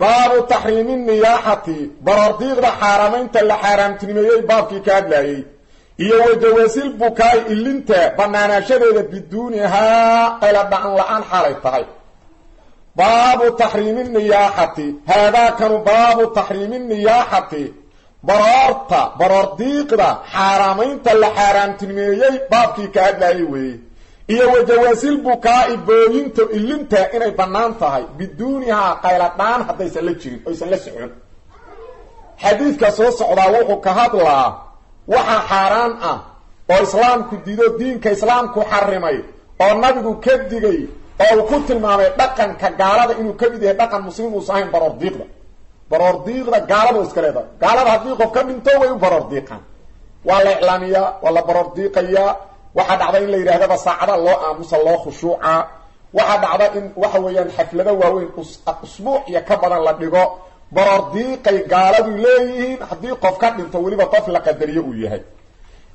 baabu taxriimi niyaaxati baroordiiqda xaaramaynta la xaaraamtinimeeyey baabkii ka hadlaayey iyo wajawaasil bukaay ilinta banaanaashadeeda biduunihaa ayla dhacan la'aan xaalay tahay. Baabu taxriimi niyaaxati haadaakanu baabu taxriimi niyaaxati baroorta baroordiiqda xaaraamaynta la xaaraamtinimeeyey baabkii ka hadlaayey weeye iyo wajawaasil bukaa'i booyinta ilinta inay bannaan tahay biduunihaa qayladhaan haddaysan la jirin oysan la socon. Xadiidka soo socdaa wuxuu ka hadlaa waxa xaaraan ah oo islaamku dido diinka islaamku xarimay oo nabigu ka digay oo uu ku tilmaamay dhaqanka gaalada inuu ka mid yahay dhaqan muslim uusan ahayn baroordiiqda. Baroordiiqda gaalada iska leedahay. Gaalada haddii qof ka dhinto way u baroordiiqaan. Waa la iclaamiyaa waa la baroordiiqayaa waxaa dhacda in la yidhahdaba saacada loo aamusa loo khushuuca. Waxaa dhacda in waxa weeyaan xaflado waaweyn usbuuc iyo ka badan la dhigo. Baroordiiqay gaaladu leeyihiin haddii qof ka dhinto weliba qof la qadariyo uu yahay.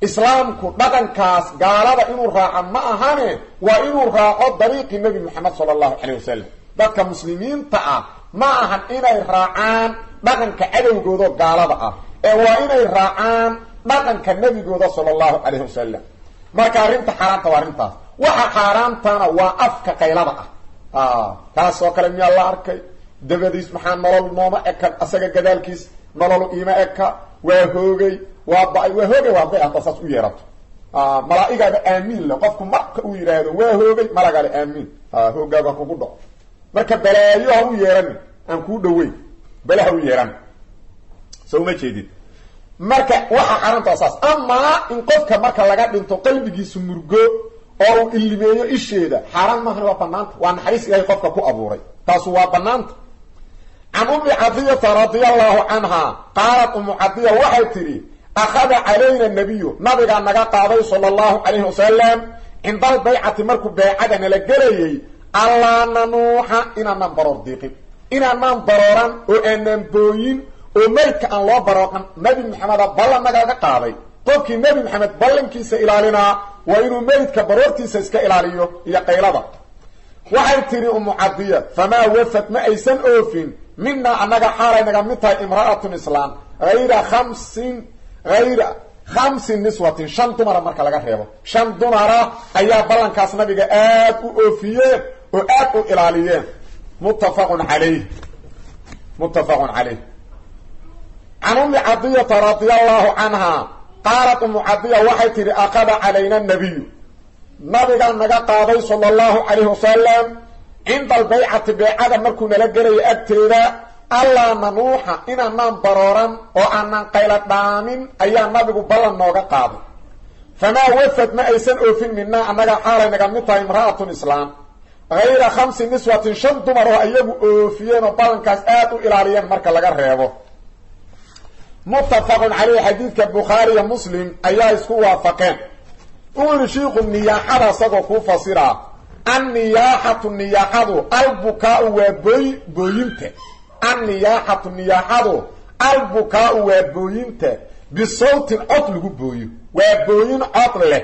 Islaamku dhaqankaas gaalada inuu raaco ma ahane waa inuu raaco dariiqii nebi moxamed sala allahu caleyh wasalam dadka muslimiinta ah ma ahan inay raacaan dhaqanka cadowgooda gaalada ah ee waa inay raacaan dhaqanka nebigooda sala allahu calayh wasalam marka arrinta xaaraanta waa arrintaas waxa xaaraantana waa afka qaylada ah. Kaasoo kale miyaa la arkay? Dabadiis maxaa nolol nooma eka asaga gadaalkiis nolol iima eka? Waa hoogay waa ba'ay waa hoogay waa hadday hadda saas u yeerato. Malaa-igaaba aamiin le qofku marka uu yidhaahdo waa hoogay malagaale aamiin. Hoogaaga kugu dhaco marka balaayo ha u yeeranin aan kuu dhaweyn bale ha u yeeranin. So jeedid marka waxa xaaraanta saas amaa in qofka marka laga dhinto qalbigiisu murgo oo uu ilimeeyo isheeda xaaraan maahana waa banaanta. Waa naxariis ilahay qofka ku abuuray. Taasu waa banaanta. Can ummi cadiyata radia allahu canha qaalat umu cadiya waxay tidhi akhada calayna nabiyu nabigaa naga qaaday sala allahu calayhi wasalam cinda albaycati markuu beecada nala gelayay allaa nanuuxa inaanaan baroor diiqin. Inaanaan barooran oo aanaan booyin oo meydka aan loo barooqan nabi maxameda ballan nagaga qaaday. Qofkii nebi maxamed ballankiisa ilaalinaa waa inuu meydka baroortiisa iska ilaaliyo iyo qaylada. Waxay tidhi umu cadiya famaa wafad ma aysan oofin. Minaa annaga xaalay naga mid tahay imra'atun islaam hayra khamsin hayra khamsi niswatin. Shan dumara marka laga reebo. Shan dumara ayaa ballankaas nabiga aad u oofiyeen oo aad u ilaaliyeen. Muttafaqun calayh muttafaqun calayh can ummi cadiyata radia allahu canha qaalat umu cadiya waxay tidhi aqada calayna nabiyu? Nabigaa naga qaaday sala allahu calayhi wasalam cinda albaycati beecada markuu nala gelayo agteeda allaa nanuuxa inaanaan barooran oo aanaan qayla dhaamin ayaa nabigu ballan nooga qaaday. Famaa wafad ma aysan oofin minaa annaga xaalay naga mid tahay imra'atun islaam. Hayra khamsi niswatin shan dumar oo iyagu oofiyeen oo ballankaas aad u ilaaliyeen marka laga reebo muttafaqun caleyh xadiidka bukhaariya muslim ayaa isku waafaqeen. Uu yihi shiiku niyaaxada isagoo kuu fasiraa anniyaaxatu niyaaxadu albukaau waa booy booyinta anniyaaxatu niyaaxadu albukaau waa booyinta bisawtin cod lagu booyo waa booyin cod leh.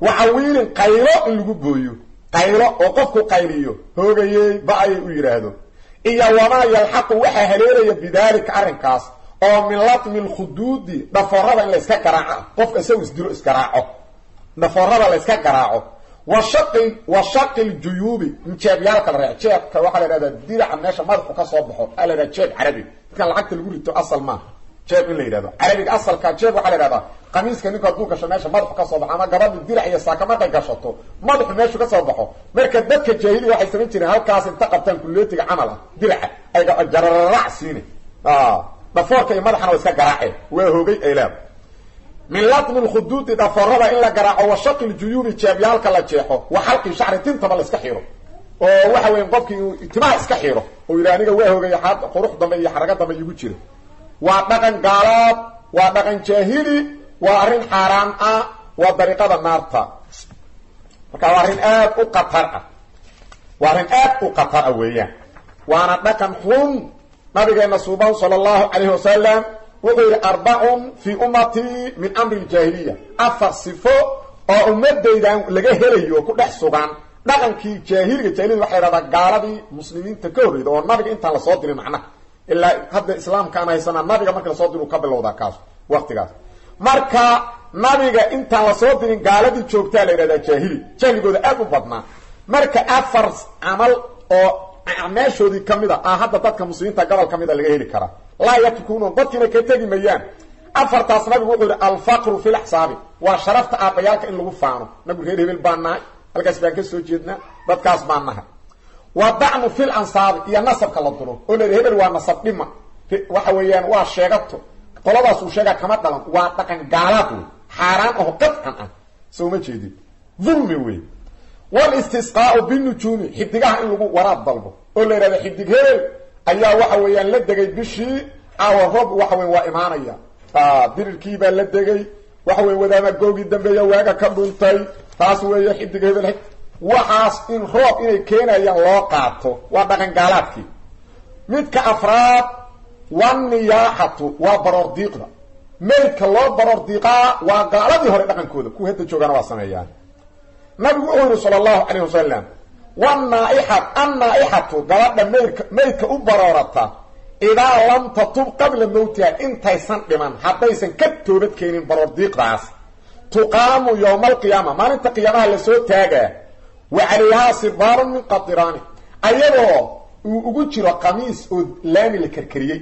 Wacawiilin qaylo in lagu booyo qaylo oo qofku qayliyo hoogayey ba'ayay u yidhaahdo. Iyo wamaa yalxaqu waxaa haleelaya bidaalika arrinkaas oo min latmi lkhuduudi dhaforada in layska garaaco. Qof isagu isdilo isgaraaco dhaforada layska garaaco. Wa shaqi wa shaqi ljuyuubi jeebyaalka la reec jeebka waxaa la ihahdaa diraca meesha madaxu ka soo baxo. Aa la jeeb carabi. Dadkan lacagta lagu rito asal maaha jeeb in la yidhahdo. Carabiga asalka jeeb waxaa la yhahdaa qamiiska ninku hadduu gasho meesha madaxu ka soo baxo ama gabadha dirac iyo saaka gashato. Madaxu meeshu ka soo baxo. Marka dadka jaahiliya waxay samayn jireen halkaas inta qabtaan kulleetiga camal ah diraca ay jararac siine dhafoorka iyo madaxana waa iska garaaceen. Waa hoogay ay leeda min latmi lkhuduudi dhafoorada in la garaaco wa shaqi ljuyuubi jeebyaalka la jeexo wa xalqi shacri tintaba la iska xiro oo waxa weya qofkii timaha iska xiro oo yidhi aniga waa hoogay qurux dambe iyo xarago dambe igu jira. Waa dhaqan gaalood waa dhaqan jaahili waa arrin xaaraan ah waa dariiqada naarta. Marka waa aad u qatar ah. Waa arrin aad u qatar ah weeyaan. Waana dhaqan xun nabigeena suuban sala allahu calayhi wasalam wuxuu yidhi arbacun fii ummatii min amri ljaahiliya afar sifo oo ummadaydan laga helayo ku dhex sugan dhaqankii jaahiliga jahiliyada waxa la yhahdaa gaaladii muslimiinta ka horreyda oo nabiga intaan la soo dirin macnaha. Ilaa hadda islaamkaan haysanaa nabiga marka la soo diru ka bilowdaa kaas waqtigaas. Marka nabiga intaan la soo dirin gaaladii joogtaa la yidhahdaa jaahili jahligooda aad u badnaa. Marka afar camal oo acmaashoodii ka mid a ah hadda dadka muslimiinta gobol ka mid a laga heli karaa laa yatrukuunon dadkiina ka tegi mayaan. Afartaas nabigu wuxuu yihi alfaqru fi laxsaabi waa sharafta aabbayaalka in lagu faano. Nabigu reer hebel baan nahay. Halkaas baan ka soo jeednaa dadkaas baan nahay. Waa dacnu fil ansaabi iyo nasabka la duro oo la hebel waa nasab dhima. Waxa weeyaan waa sheegato. Qoladaas uu sheegaa kama dhalan. Waa dhaqan gaalaad wey xaaraan aho qadcan ah. Soo ma jeedin. Dulmi wey walistisqaau binujuumi xidigaha in lagu waraab dalbo. Oo la yidhahda xidig hebel ayaa waxa weeyaan la degay bishii caawa roob waxa weya waa imaanaya. Dirirkii baa la degay waxa wey wadaama googii dambeeya waaga ka dhuntay taas weeye xidig hebel waxaas in roob inay keenayaan loo qaato waa dhaqan gaalaadkii. Midka afraad waniyaaxatu waa baroor diiqda. Maydka loo baroor diiqaa waa gaaladii hore dhaqankooda kuwa hadda joogana waa sameeyaan nabigu wuxuu yihi sala allahu calayh wasalam wanaaixat annaa-ixatu gabadha maydka maydka u baroorata idaa lam tatub qabla mawtiha intaysan dhiman haddaysan ka toobad keenin baroor diiqdaas tuqaamu yowma alqiyaama maalinta qiyaamaha la soo taagaa wa calayhaa sibaarun min qadiraani ayadoo uu ugu jiro qamiis oo laami la karkariyey.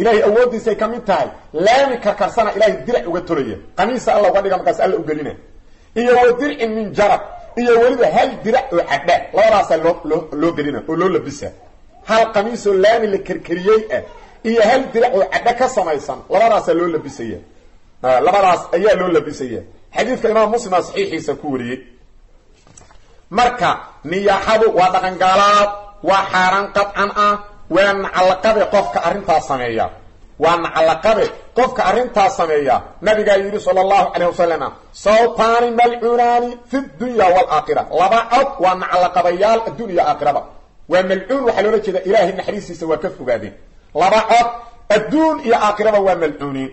Ilaahay awooddiisay ka mid tahay laami karkarsana ilaahay dirac uga tolaya. Qamiisa alla uga dhiga markaas alla ugelina iyo wa dircin min jarab. Iyo weliba hal dirac oo cadha. Labadaasaa loo loo loo oo loo labisa. Hal qamiisoo laami la karkariyey ah. Iyo hal dirac oo cadho ka samaysan. Labadaasaa loo labisaya. Labadaas ayaa loo labisaya. Xadiidka imaam muslima saxiixiisa ku wariyey. Marka niyaaxadu waa dhaqan gaalaad waa xaaraan qadcan ah waa nacalaqabe qofka arrintaas sameeya waa nacalaqabe qofka arrintaas sameeya nabigaa yidhi sala allahu calayh wasalam sawtaani malcuunaani fi dunya waalaakhira laba cod waa nacalaqabayaal addunya aakhiraba waa malcuun waxaa loola jeeda ilaahay naxariistiisa waa ka fogaadeen. Laba cod adduun iyo aakhiraba waa malcuuniin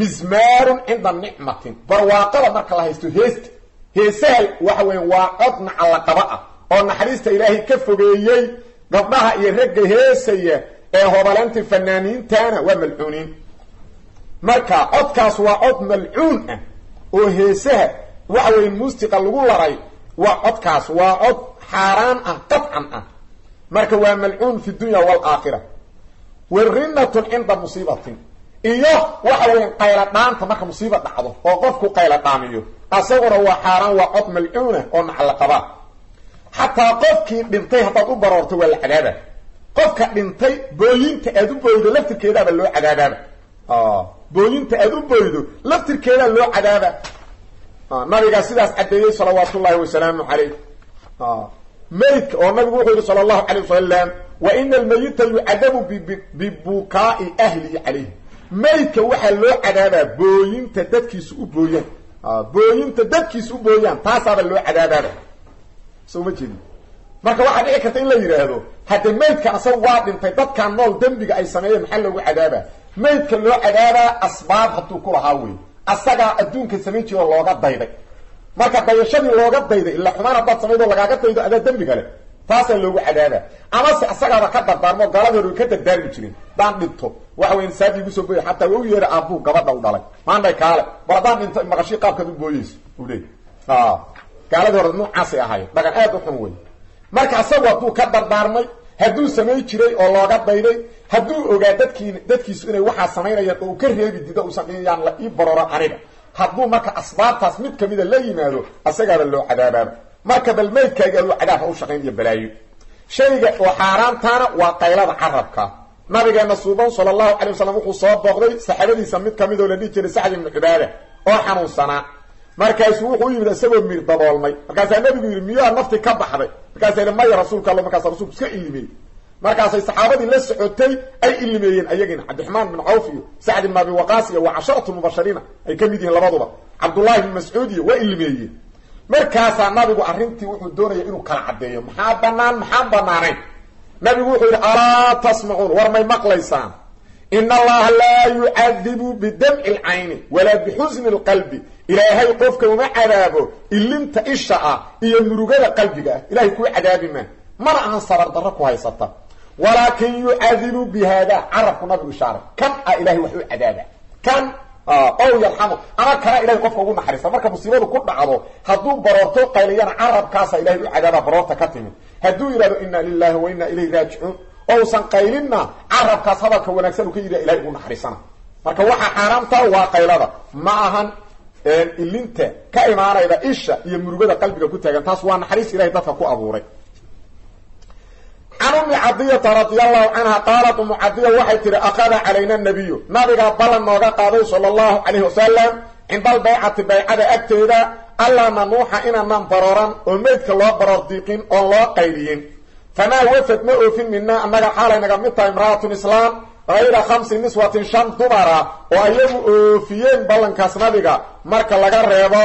mismaarun cinda nicmatin barwaaqada marka la haysto heesta heesahal waxa weya waa cod nacalaqaba ah oo naxariista ilaahay ka fogeeyey gabdhaha iyo ragga heesaya ee hobalantii fanaaniintana waa malcuuniin. Marka codkaas waa cod malcuun ah oo heesaha waxa weya muusiqa lagu laray waa codkaas waa cod xaaraan ah qadcan ah. Marka waa malcuun fi dunya waalaakhira warinatun cinda musiibatin. Iyo waxa weya qayla dhaanta marka musiiba dhacdo oo qofku qayla dhaamiyo. Asaguna waa xaaraan waa cod malcuuna oo nacalaqaba xataa qofkii dhintay haddaad u baroorto waa la qofka dhintay booyinta aad u boydo laftirkeedaaba loo cadaabaaba booyinta aad u boydo laftirkeedaa loo cadaaba nabigaa sidaas caddeeyey salawaatu ullaahi wasalaamu calayh. Maydka oo nabigu wuxuu yihi sala allahu calay wasalam wa ina almayita yucadabu bibukaai ahlihi calayh maydka waxaa loo cadaabaa booyinta dadkiisu u booyaan. Booyinta dadkiisu u booyaan taasaaba loo cadaabaaba soo ma marka waxaa dhici karta in la yidhaahdo hadde maydka asaga waa dhintay dadkan nool dembiga ay sameeyeen maxaa loogu cadaabaa? Maydka loo cadaabaa asbaab hadduu ku lahaa wey asagaa adduunka samayn jiro looga dayday. Marka dayashadii looga dayday ila xumaan haddaad samaydoo lagaaga daydo adaa dembi kale taasaa loogu cadaabaa. Amase asagaaba ka dardaarmo gaalada hore ka dardaarmi jirin daan dhinto. Waxa weya saadi igu soo booya xataa waa u yeeha aabbuu gabadha u dhalay. Maandhay kaale bar haddaan maqashii qaabkaad u booyeyso u leey gaaladii hore noocaasay ahaayeen. Dhaqan aad u xun wey marka asagu hadduu ka dardaarmay hadduu samay jiray oo looga dayday hadduu ogaa dadkii dadkiisu inay waxaa samaynayaan oo uu ka reebi dido uusan dhiyaan la ii baroro aniga. Hadduu marka asbaabtaas mid kamida la yimaado asagaaba loo cadaabaaba marka bal maydkaaga aduu cadaab ha u shaqayn iyo balaayo. Shayga oo xaaraantaana waa qaylada carabka. Nabigeena suuban sala allahu calay wasalam wuxuu soo booqday saxaabadiisa mid ka mid oo la dhihi jiray sacd ibnu cibaada oo xanuunsanaa markaasuu wuxuu u yimid isagoo mir daboolmay. Markaasaa nabigu yidhi miyaa nafti ka baxday? Markaasa yidhi maya rasuulka alla markaasa rasulku iska ilimeyey markaasay saxaabadii la socotay ay ilimeeyeen ayagiina cabdiraxmaan bin cawf iyo sacd ibn abi waqaas iyo waa casharatu mubashariina. Ay ka mid yihiin labaduba. Cabdullahi bin mascuud iyo waa ilimeeyeen markaasaa nabigu arrintii wuxuu doonaya inuu kala caddeeyo. Maxaa banaan maxaan banaanayn nabigu wuxuu yidhi alaa tasmacuun war may maqlaysaan. In allaha laa yucadibu bidamci lcayni walaa bixusni lqalbi ilaahay qofka uma cadaabo ilinta isha ah iyo murugada qalbiga ah. Ilahay kuu cadaabi maa mana ahan sarar darro ku haysata. Walaakin yucadibu bi haada carabku nabigu ishaaray. Kan a ilahay wax u cadaaba. Kan ow yarxamu ama kana ilahay qofka ugu naxariista. Marka musiibadu ku dhacdo hadduu baroorto qayliyana carabkaasa ilahay u cadaaba baroorta ka timid. Hadduu yidhahdo ina lilahi wa ina ilayhi raajicuun. Ousan qaylinna carabkaas hadalka wanaagsan uu ka yidha ilahay ugu naxariisana. Marka waxaa xaaraamta waa qaylada. Ma ahan ilinta ka imaanayda isha iyo murugada qalbiga ku taagan taas waa naxariis ilahay dadka ku abuuray. Can umi cadiyata radi allahu canha qaalat waxay tihi akhada calayna nabiyu? Nabigaa ballan nooga qaaday sala allahu calayhi wasalam cinda albaycati baycada agteeda allaa nanuuxa inaanan barooran oo meydka loo baroor diiqin oon loo qayliyin famaa wafad ma oofin minaa annaga xaalay naga mid tahay imra'atun islaam hayra khamsi niswatin shan dumara oo ayagu oofiyeen ballankaas nabiga marka laga reebo